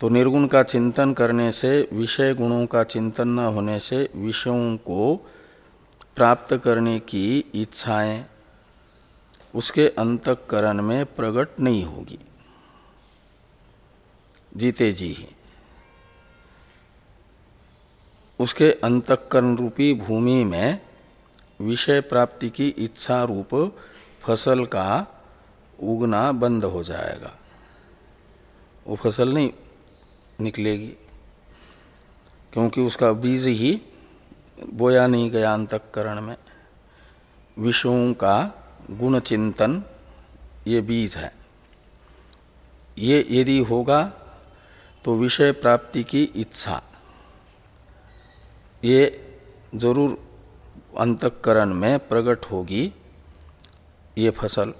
तो निर्गुण का चिंतन करने से, विषय गुणों का चिंतन न होने से, विषयों को प्राप्त करने की इच्छाएँ उसके अंतकरण में प्रकट नहीं होगी। जीते जी ही। उसके अंतकरण रूपी भूमि में विषय प्राप्ति की इच्छा रूप फ़सल का उगना बंद हो जाएगा। वो फ़सल नहीं निकलेगी, क्योंकि उसका बीज ही बोया नहीं गया अंतकरण में विषयों का गुण चिंतन ये बीज है। ये यदि होगा तो विषय प्राप्ति की इच्छा, ये ज़रूर अंतकरण में प्रकट होगी ये फ़सल।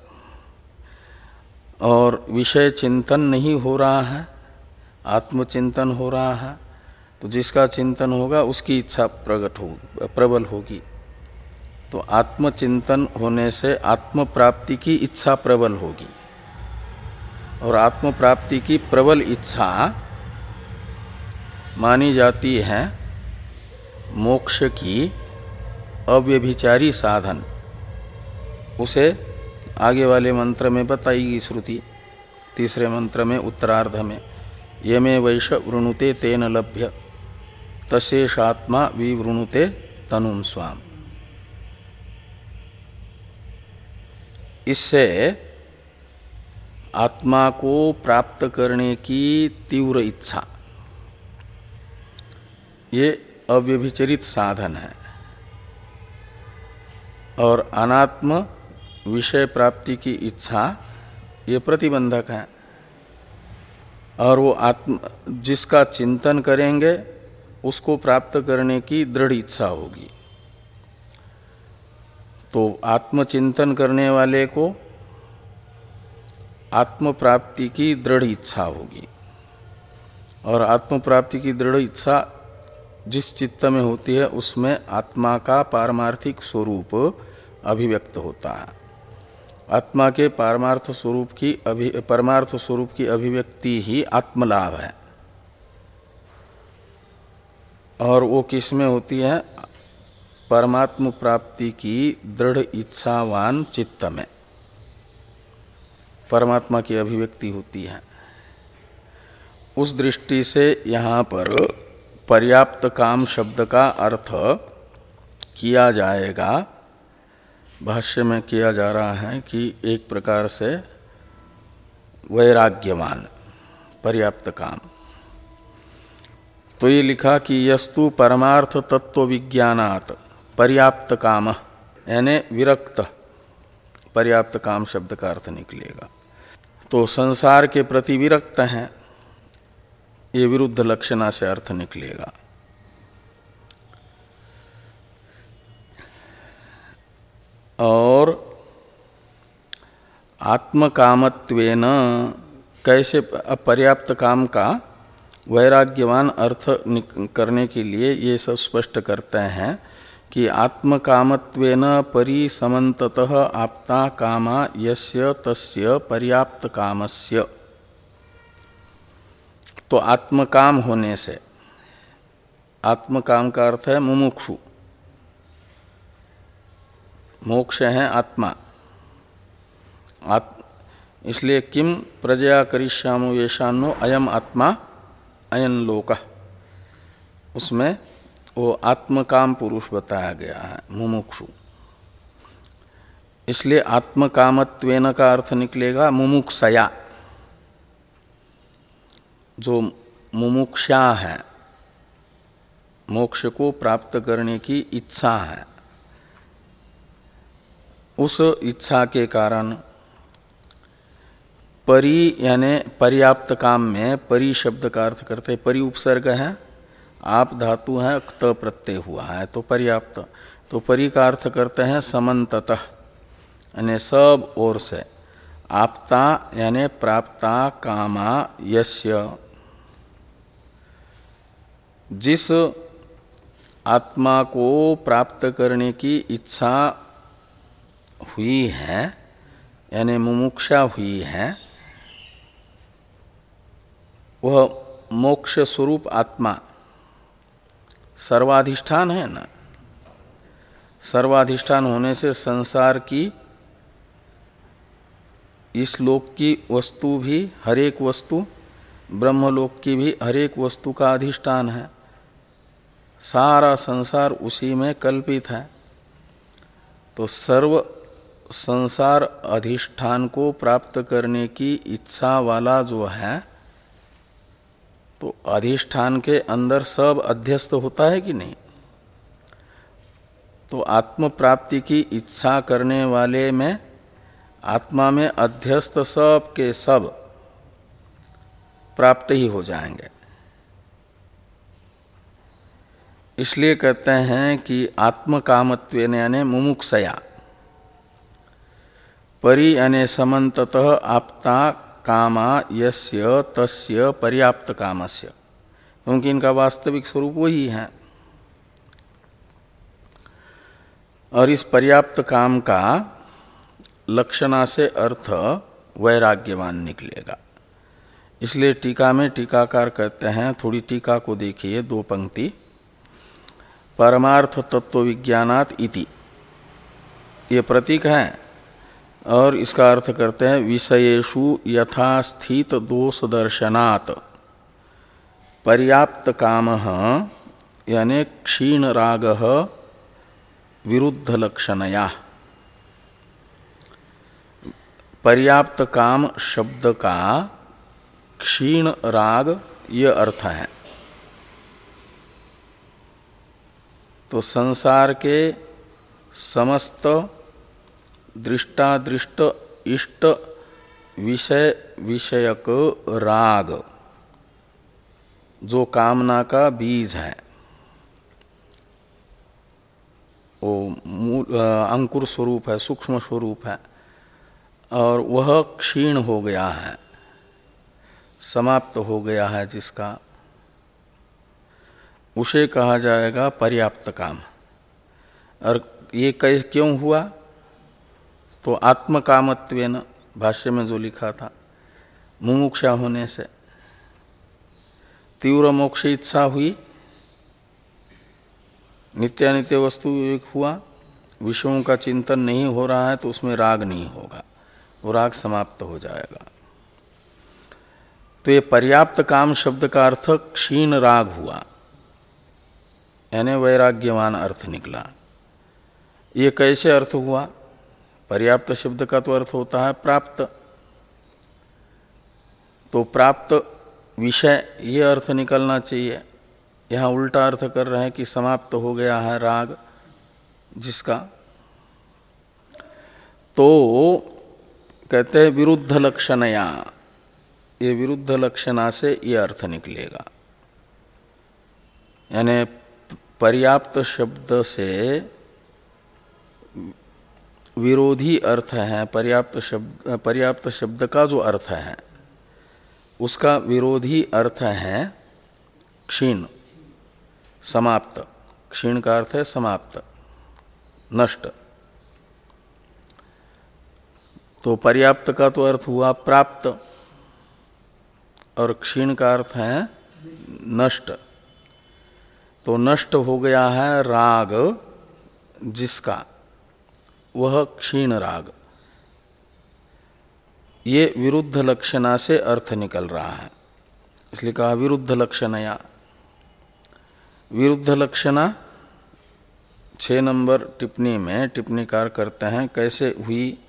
और विषय चिंतन नहीं हो रहा है, आत्मचिंतन हो रहा है तो जिसका चिंतन होगा उसकी इच्छा प्रकट हो, प्रबल होगी। तो आत्मचिंतन होने से आत्म प्राप्ति की इच्छा प्रबल होगी। और आत्म प्राप्ति की प्रबल इच्छा मानी जाती है मोक्ष की अव्यभिचारी साधन। उसे आगे वाले मंत्र में बताएगी श्रुति। तीसरे मंत्र में उत्तरार्ध में यमे वैश वृणुते तेन लभ्य तशेषात्मा विवृणुते तनुम स्वाम। इससे आत्मा को प्राप्त करने की तीव्र इच्छा, ये अव्यभिचरित साधन है। और अनात्म विषय प्राप्ति की इच्छा ये प्रतिबंधक है। और वो आत्म, जिसका चिंतन करेंगे, उसको प्राप्त करने की दृढ़ इच्छा होगी। तो आत्मचिंतन करने वाले को आत्म प्राप्ति की दृढ़ इच्छा होगी। और आत्म प्राप्ति की दृढ़ इच्छा जिस चित्त में होती है, उसमें आत्मा का पारमार्थिक स्वरूप अभिव्यक्त होता है। आत्मा के पारमार्थ स्वरूप की अभि, परमार्थ स्वरूप की अभिव्यक्ति ही आत्मलाभ है। और वो किसमें होती है? परमात्म प्राप्ति की दृढ़ इच्छावान चित्त में। परमात्मा की अभिव्यक्ति होती है। उस दृष्टि से यहाँ पर पर्याप्त काम शब्द का अर्थ किया जाएगा। भाष्य में किया जा रहा है कि एक प्रकार से वैराग्यमान पर्याप्त काम। तो ये लिखा कि यस्तु परमार्थ तत्व विज्ञानात, पर्याप्त काम, यानी विरक्त, पर्याप्त काम शब्द का अर्थ निकलेगा। तो संसार के प्रति विरक्त हैं। ये विरुद्ध लक्षणा से अर्थ निकलेगा। और आत्मकामत्वेन कैसे पर्याप्त काम का वैराग्यवान अर्थ करने के लिए ये सब स्पष्ट करते हैं कि आत्मकामत्वेन परिसमन्ततः आपता कामा यस्य तस्य पर्याप्त कामस्य। तो आत्मकाम होने से, आत्मकाम का अर्थ है मुमुक्षु। मोक्ष है आत्मा। आत्म इसलिए किम प्रजया करिष्यामो येषानो अयम आत्मा अयन लोक। उसमें वो आत्मकाम पुरुष बताया गया है, मुमुक्षु। इसलिए आत्मकामत्वेन का अर्थ निकलेगा मुमुक्षया। जो मुमुक्षा है, मोक्ष को प्राप्त करने की इच्छा है, उस इच्छा के कारण परि यानी पर्याप्त काम में, परि शब्द का अर्थ करते परि उपसर्ग है, आप धातु है त प्रत्यय हुआ है तो पर्याप्त। तो परि का अर्थ करते हैं, समन्ततः, यानी सब ओर से। आपता यानी प्राप्ता कामा यस्य। जिस आत्मा को प्राप्त करने की इच्छा हुई है, यानी मुमुक्षा हुई है, वह मोक्ष स्वरूप आत्मा सर्वाधिष्ठान है ना? सर्वाधिष्ठान होने से संसार की इस लोक की वस्तु भी, हरेक वस्तु, ब्रह्मलोक की भी हरेक वस्तु का अधिष्ठान है। सारा संसार उसी में कल्पित है। तो सर्व संसार अधिष्ठान को प्राप्त करने की इच्छा वाला जो है तो अधिष्ठान के अंदर सब अध्यस्त होता है कि नहीं? तो आत्म प्राप्ति की इच्छा करने वाले में आत्मा में अध्यस्त सब के सब प्राप्त ही हो जाएँगे। इसलिए कहते हैं कि आत्म कामत्व यानी मुमुक्षया। परि यानी समन्ततः आपता कामा यस्य तस्य पर्याप्त कामस्य। क्योंकि इनका वास्तविक स्वरूप वही है। और इस पर्याप्त काम का लक्षणा से अर्थ वैराग्यवान निकलेगा। इसलिए टीका में टीकाकार कहते हैं, थोड़ी टीका को देखिए, दो पंक्ति। परमार्थ तत्व विज्ञानात इति। ये प्रतीक है और इसका अर्थ करते हैं विषयेशु यथास्थित दोष दर्शनात् पर्याप्त काम, यानी क्षीण राग विरुद्ध लक्षणया। पर्याप्त काम शब्द का क्षीण राग, ये अर्थ है। तो संसार के समस्त दृष्टादृष्ट इष्ट विषय विषयक राग, जो कामना का बीज है। वो अंकुर स्वरूप है, सूक्ष्म स्वरूप है। और वह क्षीण हो गया है, समाप्त तो हो गया है जिसका उसे कहा जाएगा पर्याप्त काम। और ये कैसे क्यों हुआ? तो आत्मकामत्वेन, भाष्य में जो लिखा था, मुमुक्षा होने से तीव्र मोक्ष इच्छा हुई। नित्यानित्य वस्तु विवेक हुआ विषयों का चिंतन नहीं हो रहा है तो उसमें राग नहीं होगा। वो राग समाप्त हो जाएगा। तो ये पर्याप्त काम शब्द का अर्थ क्षीण राग हुआ। यानी वैराग्यवान अर्थ निकला। ये कैसे अर्थ हुआ? पर्याप्त शब्द का तो अर्थ होता है प्राप्त। तो प्राप्त विषय, ये अर्थ निकलना चाहिए। यहाँ उल्टा अर्थ कर रहे हैं कि समाप्त हो गया है राग जिसका। तो कहते हैं विरुद्ध लक्षणया। ये विरुद्ध लक्षणा से ये अर्थ निकलेगा। यानी पर्याप्त शब्द से विरोधी अर्थ है, पर्याप्त शब्द पर्याप्त शब्द का जो अर्थ है, उसका विरोधी अर्थ है क्षीण, समाप्त। क्षीण का अर्थ है समाप्त, नष्ट। तो पर्याप्त का तो अर्थ हुआ प्राप्त। और क्षीण का अर्थ है नष्ट। तो नष्ट हो गया है राग, जिसका, वह क्षीण राग। ये विरुद्ध लक्षणा से अर्थ निकल रहा है। इसलिए कहा विरुद्ध लक्षणया। विरुद्ध लक्षणा छ नंबर टिप्पणी में टिप्पणीकार करते हैं, कैसे हुई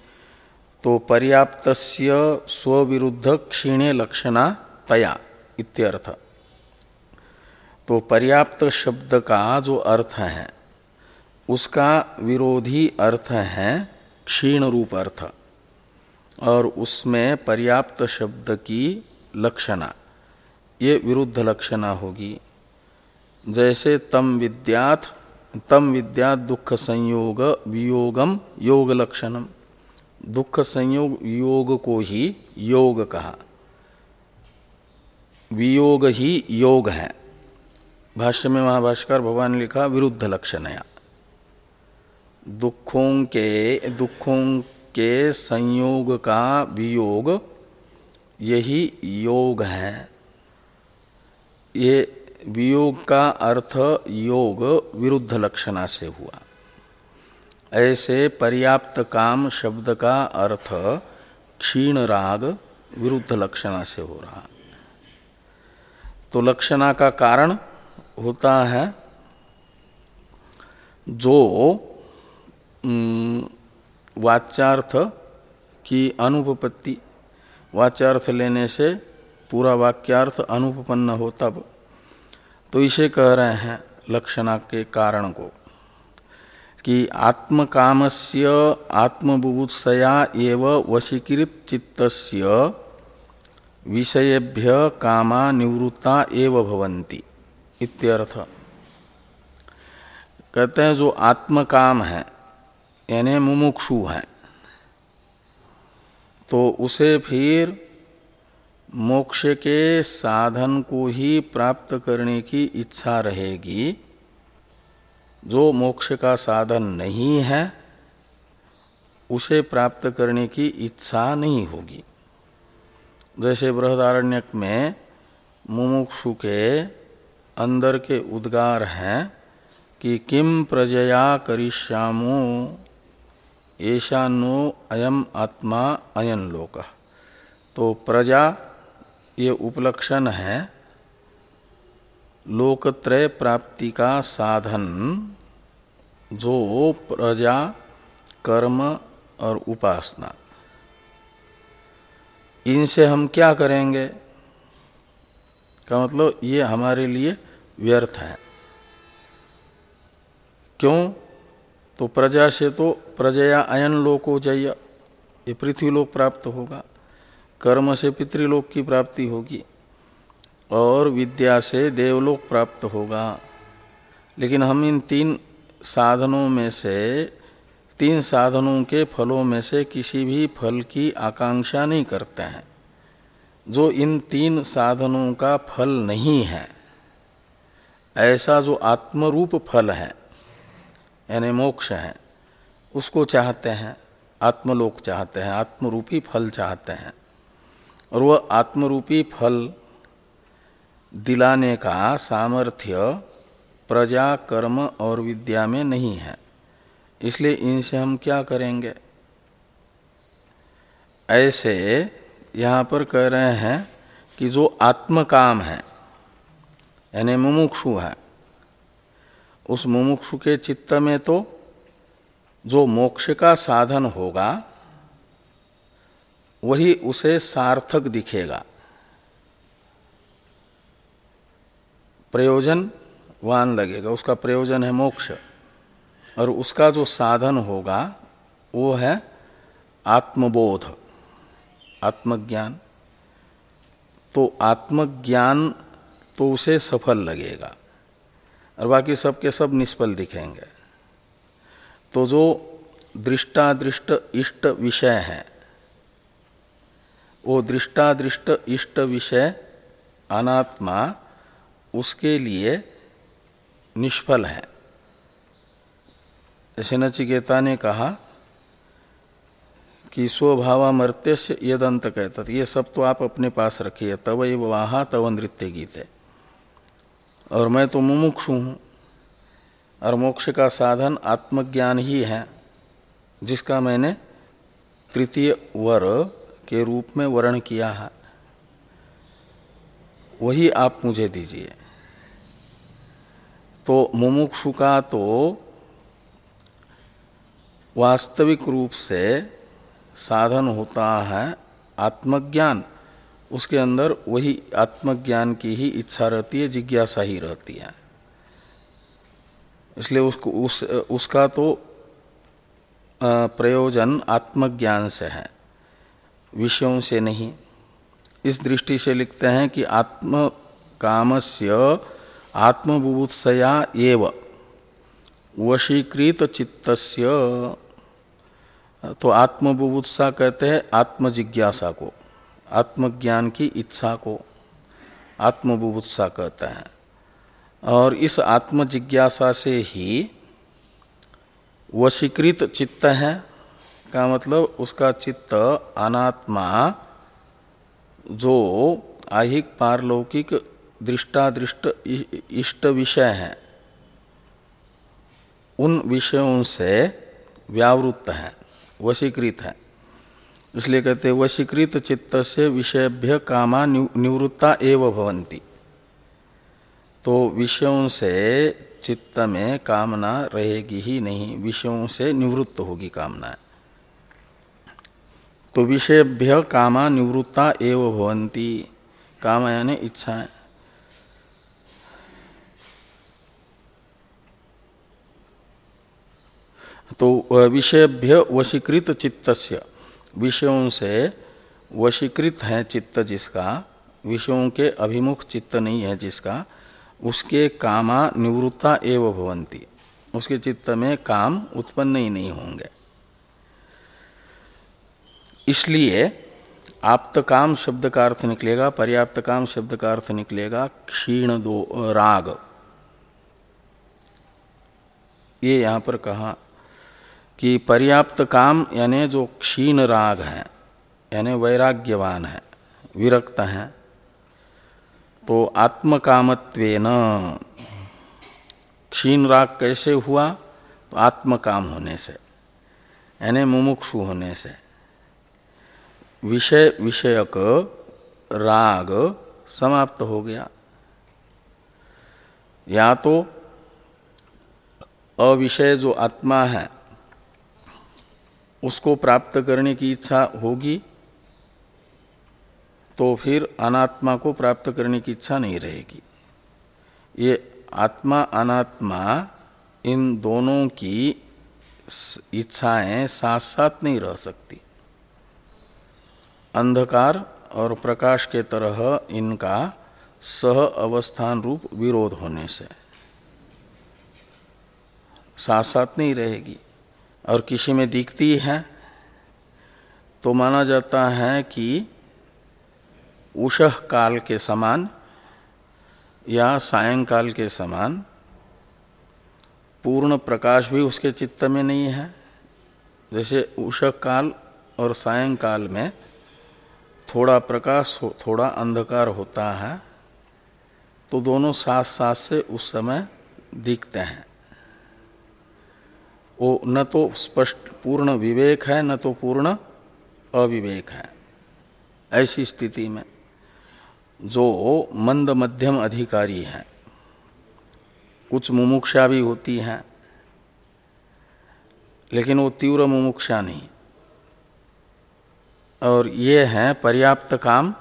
तो पर्याप्त स्विरुद्ध क्षीणे लक्षणा तया, इत्यर्थ। तो पर्याप्त शब्द का जो अर्थ है, उसका विरोधी अर्थ है क्षीण रूप अर्थ, और उसमें पर्याप्त शब्द की लक्षणा, ये विरुद्ध लक्षणा होगी। जैसे तम विद्यात तम विद्यात दुख संयोग वियोगम योग लक्षणम। दुख संयोग योग को ही योग कहा। वियोग ही योग है। भाष्य में महाभाष्कर भगवान लिखा, विरुद्ध लक्षणया दुखों के दुखों के संयोग का वियोग यही योग है। ये वियोग का अर्थ योग विरुद्ध लक्षणा से हुआ। ऐसे पर्याप्त काम शब्द का अर्थ क्षीण राग विरुद्ध लक्षणा से हो रहा। तो लक्षणा का कारण होता है जो वाच्यार्थ की अनुपपत्ति। वाच्यार्थ लेने से पूरा वाक्यार्थ अनुपन्न हो तब। तो इसे कह रहे हैं लक्षणा के कारण को। कि आत्मकामस्य आत्मबुभुत्सया एव वशीकृत चित्तस्य विषयभ्य कामा निवृत्ता एव भवन्ति इत्यर्थ। कहते हैं, जो आत्मकाम है, यानी मुमुक्षु है तो उसे फिर मोक्ष के साधन को ही प्राप्त करने की इच्छा रहेगी। जो मोक्ष का साधन नहीं है, उसे प्राप्त करने की इच्छा नहीं होगी। जैसे बृहदारण्यक में मुमुक्षु के अंदर के उद्गार हैं कि किम प्रजया करिष्यामो ऐसा नो अयम आत्मा अयन लोक। तो प्रजा, ये उपलक्षण है लोकत्रय प्राप्ति का साधन, जो प्रजा, कर्म और उपासना। इनसे हम क्या करेंगे? का मतलब ये हमारे लिए व्यर्थ है। क्यों? तो प्रजा से तो प्रजया अयन लोको जय। ये पृथ्वीलोक प्राप्त होगा। कर्म से पितृलोक की प्राप्ति होगी। और विद्या से देवलोक प्राप्त होगा। लेकिन हम इन तीन साधनों में से, तीन साधनों के फलों में से किसी भी फल की आकांक्षा नहीं करते हैं। जो इन तीन साधनों का फल नहीं है, ऐसा जो आत्मरूप फल है, यानी मोक्ष है, उसको चाहते हैं, आत्मलोक चाहते हैं, आत्मरूपी फल चाहते हैं। और वह आत्मरूपी फल दिलाने का सामर्थ्य प्रजा, कर्म और विद्या में नहीं है। इसलिए इनसे हम क्या करेंगे? ऐसे यहाँ पर कह रहे हैं कि जो आत्मकाम है, यानी मुमुक्षु है, उस मुमुक्षु के चित्त में तो जो मोक्ष का साधन होगा, वही उसे सार्थक दिखेगा। प्रयोजन वान लगेगा, उसका प्रयोजन है मोक्ष। और उसका जो साधन होगा, वो है आत्मबोध, आत्मज्ञान। तो आत्मज्ञान तो उसे सफल लगेगा, और बाकी सब के सब निष्फल दिखेंगे। तो जो दृष्टादृष्ट इष्ट विषय है, वो दृष्टादृष्ट इष्ट विषय अनात्मा उसके लिए निष्फल है। जैसे नचिकेता ने कहा कि स्वभावामर्त्य से यदंत कहता ये सब तो आप अपने पास रखिए तब वहा, तव नृत्य गीत। है और मैं तो मुमुक्ष हूँ, और मोक्ष का साधन आत्मज्ञान ही है, जिसका मैंने तृतीय वर के रूप में वर्ण किया है। वही आप मुझे दीजिए। तो मुमुक्षु का तो वास्तविक रूप से साधन होता है आत्मज्ञान। उसके अंदर वही आत्मज्ञान की ही इच्छा रहती है, जिज्ञासा ही रहती है। इसलिए उसको, उस, उसका तो प्रयोजन आत्मज्ञान से है, विषयों से नहीं। इस दृष्टि से लिखते हैं कि आत्म कामस्य आत्मबुभुत्सया एव। वशीकृत चित्तस्य तो आत्मबुभुत्सा कहते हैं आत्मजिज्ञासा को, आत्मज्ञान की इच्छा को आत्मबुभुत्सा कहते हैं। और इस आत्मजिज्ञासा से ही वशीकृत चित्त है, का मतलब उसका चित्त अनात्मा जो आहिक पारलौकिक दृष्टादृष्ट इष्ट विषय है। उन विषयों से व्यावृत्त है, वशीकृत है। इसलिए कहते हैं, वशीकृत चित्त से विषयभ्य कामा निवृत्ता एव भवंती तो विषयों से चित्त में कामना रहेगी ही नहीं, विषयों से निवृत्त होगी कामना। तो विषयभ्य कामा निवृत्ता एव भवंती काम यानी इच्छाएँ। तो विषयभ्य वशीकृत चित्तस्य। विषयों से वशीकृत है चित्त जिसका, विषयों के अभिमुख चित्त नहीं है जिसका, उसके कामा निवृत्ता एव भवंती। उसके चित्त में काम उत्पन्न ही नहीं होंगे। इसलिए आप्त काम शब्द का अर्थ निकलेगा, पर्याप्त काम शब्द का अर्थ निकलेगा, क्षीण दो, राग। ये यहाँ पर कहा कि पर्याप्त काम, यानी जो क्षीण राग है, यानी वैराग्यवान है, विरक्त है तो आत्मकामत्वेन। क्षीण राग कैसे हुआ? तो आत्मकाम होने से, यानी मुमुक्षु होने से। विषय, विषयक राग समाप्त हो गया। या तो अविषय जो आत्मा है उसको प्राप्त करने की इच्छा होगी तो फिर अनात्मा को प्राप्त करने की इच्छा नहीं रहेगी। ये आत्मा, अनात्मा, इन दोनों की इच्छाएँ साथ साथ नहीं रह सकती। अंधकार और प्रकाश के तरह इनका सह अवस्थान रूप विरोध होने से साथ साथ नहीं रहेगी। और किसी में दिखती है तो माना जाता है कि उषह काल के समान या सायंकाल के समान पूर्ण प्रकाश भी उसके चित्त में नहीं है। जैसे उषह काल और सायंकाल में थोड़ा प्रकाश थोड़ा अंधकार होता है तो दोनों साथ साथ से उस समय दिखते हैं। वो न तो स्पष्ट पूर्ण विवेक है, न तो पूर्ण अविवेक है। ऐसी स्थिति में जो मंद मध्यम अधिकारी हैं, कुछ मुमुक्षा भी होती हैं, लेकिन वो तीव्र मुमुक्षा नहीं। और ये है पर्याप्त काम,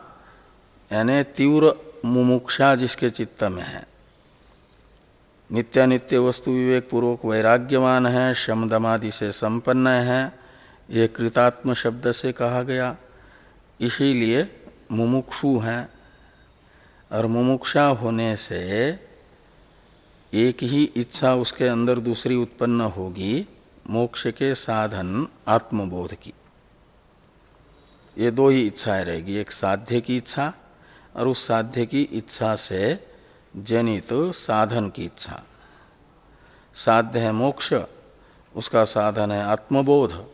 यानी तीव्र मुमुक्षा जिसके चित्त में है। नित्यानित्य वस्तु विवेक पूर्वक वैराग्यवान है, शमदमादि से संपन्न है, ये कृतात्म शब्द से कहा गया। इसीलिए मुमुक्षु हैं। और मुमुक्षा होने से एक ही इच्छा उसके अंदर दूसरी उत्पन्न होगी, मोक्ष के साधन, आत्मबोध की। ये दो ही इच्छाएँ रहेगी, एक साध्य की इच्छा और उस साध्य की इच्छा से जनित साधन की इच्छा। साध्य है मोक्ष, उसका साधन है आत्मबोध।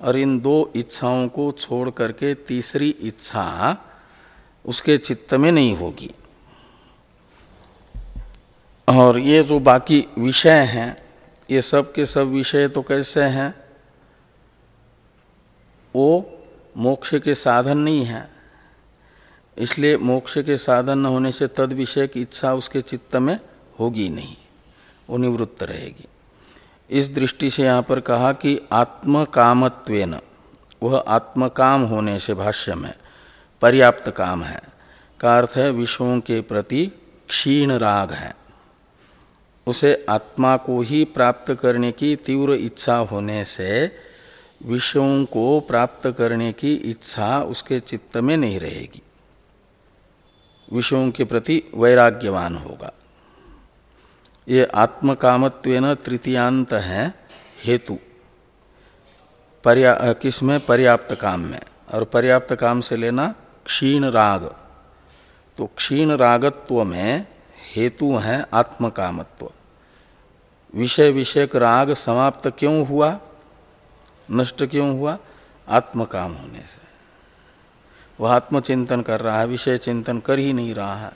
और इन दो इच्छाओं को छोड़ करके तीसरी इच्छा उसके चित्त में नहीं होगी। और ये जो बाकी विषय हैं, ये सब के सब विषय तो कैसे हैं? वो मोक्ष के साधन नहीं है। इसलिए मोक्ष के साधन न होने से तद विषय की इच्छा उसके चित्त में होगी नहीं, वो निवृत्त रहेगी। इस दृष्टि से यहाँ पर कहा कि आत्मकामत्वेन, वह आत्मकाम होने से भाष्य में पर्याप्त काम है। का अर्थ है विषयों के प्रति क्षीण राग है। उसे आत्मा को ही प्राप्त करने की तीव्र इच्छा होने से विषयों को प्राप्त करने की इच्छा उसके चित्त में नहीं रहेगी। विषयों के प्रति वैराग्यवान होगा। ये आत्मकामत्वेन तृतीयांत है हेतु। पर्या किसमें पर्याप्त काम में। और पर्याप्त काम से लेना क्षीण राग। तो क्षीण रागत्व में हेतु है आत्मकामत्व। विषय विषयक राग समाप्त क्यों हुआ? नष्ट क्यों हुआ? आत्मकाम होने से। वह आत्मचिंतन कर रहा है, विषय चिंतन कर ही नहीं रहा है।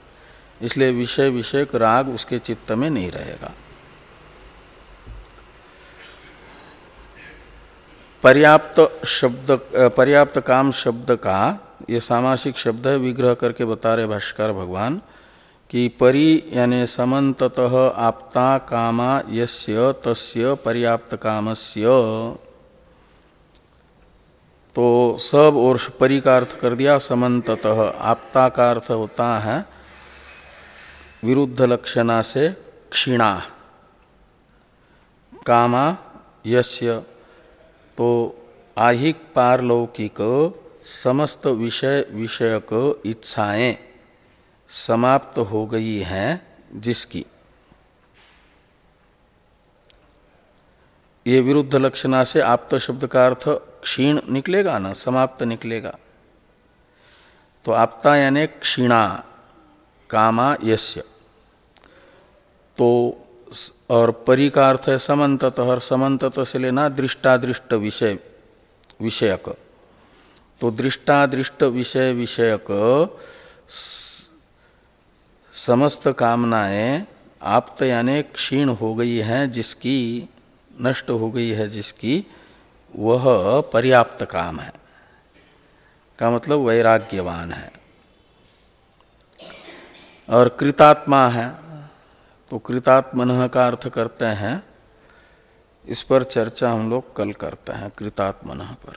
इसलिए विषय विषयक राग उसके चित्त में नहीं रहेगा। पर्याप्त शब्द, पर्याप्त काम शब्द का, ये सामासिक शब्द है, विग्रह करके बता रहे भाष्कर भगवान, कि परि यानी समन्ततः आपता कामा यस्य तस्य पर्याप्त कामस्य। तो सब और परि का अर्थ कर दिया समन्ततः। आपता का अर्थ होता है। विरुद्ध लक्षणा से क्षीणा। कामा यस्य। तो आहिक पारलौकिक समस्त विषय विषयक इच्छाएँ समाप्त हो गई हैं जिसकी। ये विरुद्ध लक्षणा से आप्त शब्द का अर्थ क्षीण निकलेगा ना, समाप्त निकलेगा। तो आपता यानी क्षीणा, कामा यस्य। तो और परि का अर्थ है समन्तत, और समन्तत से लेना दृष्टादृष्ट विषय, विषयक। तो दृष्टादृष्ट विषय, विषयक समस्त कामनाएँ आप्त यानी क्षीण हो गई हैं, जिसकी, नष्ट हो गई है, जिसकी वह पर्याप्त काम है। का मतलब वैराग्यवान है। और कृतात्मा है तो कृतात्मन का अर्थ करते हैं, इस पर चर्चा हम लोग कल करते हैं, कृतात्मन पर।